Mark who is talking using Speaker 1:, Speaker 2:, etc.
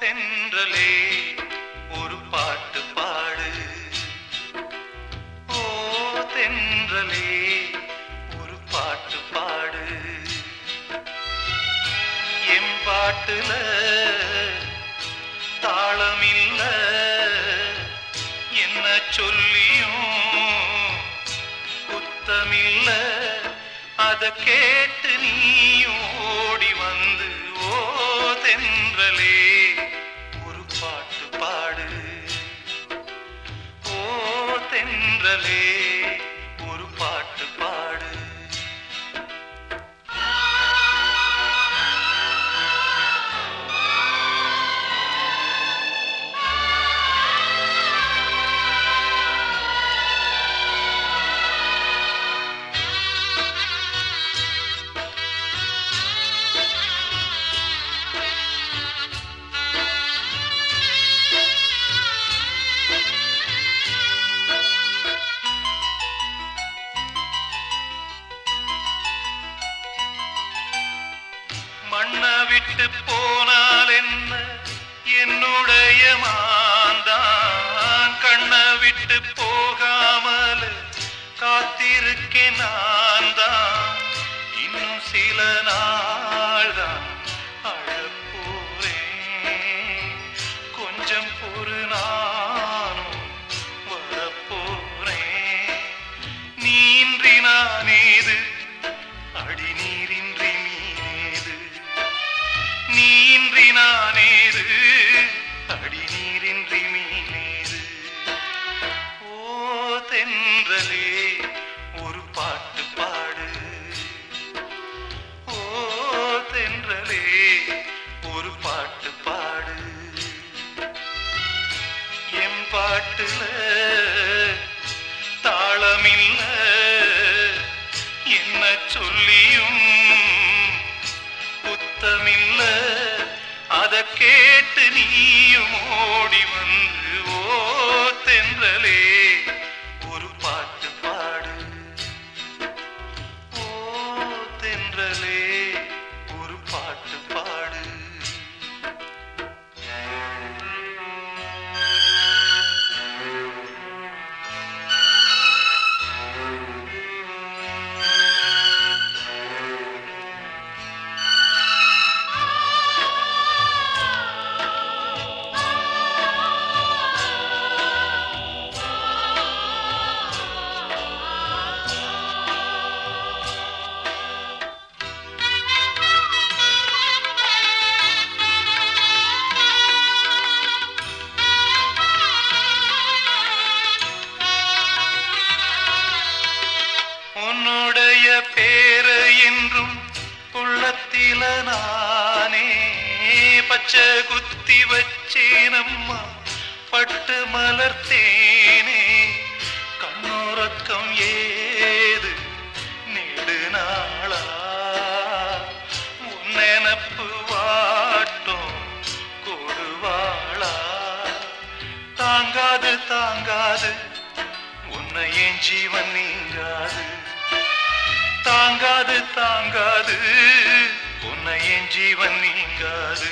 Speaker 1: தென்றலே ஒரு பாட்டு பாடு. ஓ தென்றலே ஒரு பாட்டு பாடு. என் பாட்டுல தாளமில்ல என்ன சொல்லியும் குத்தமில்ல. அத கேட்டு நீயும் ஓடி வந்து ஓ தென்றலே தென்றலே கண்ணை விட்டு போனால் என்ன? என்னுடைய மாந்தான். கண்ணை விட்டு போகாமல் காத்திருக்கேன் நான் தான் இன்னும் சில ஒரு பாட்டு பாடு. என் பாட்டுல தாளமில்ல என்ன சொல்லியும் புத்தமில்ல. அத கேட்டு நீயும் ஓடி வந்து ஓ தென்றலே. உன்னுடைய பேரு என்றும் உள்ளத்தில நானே. பச்சை குத்தி வச்சேனம்மா பட்டு மலர்த்தேனே. கண்ணுறக்கம் ஏது நெடு நாளா? உன் நினப்பு வாட்டும் கொடுவாளா? தாங்காது தாங்காது உன்னை என் ஜீவன் நீங்காது? தாங்காது தாங்காது. உன்னை என் ஜீவன் நீங்காது.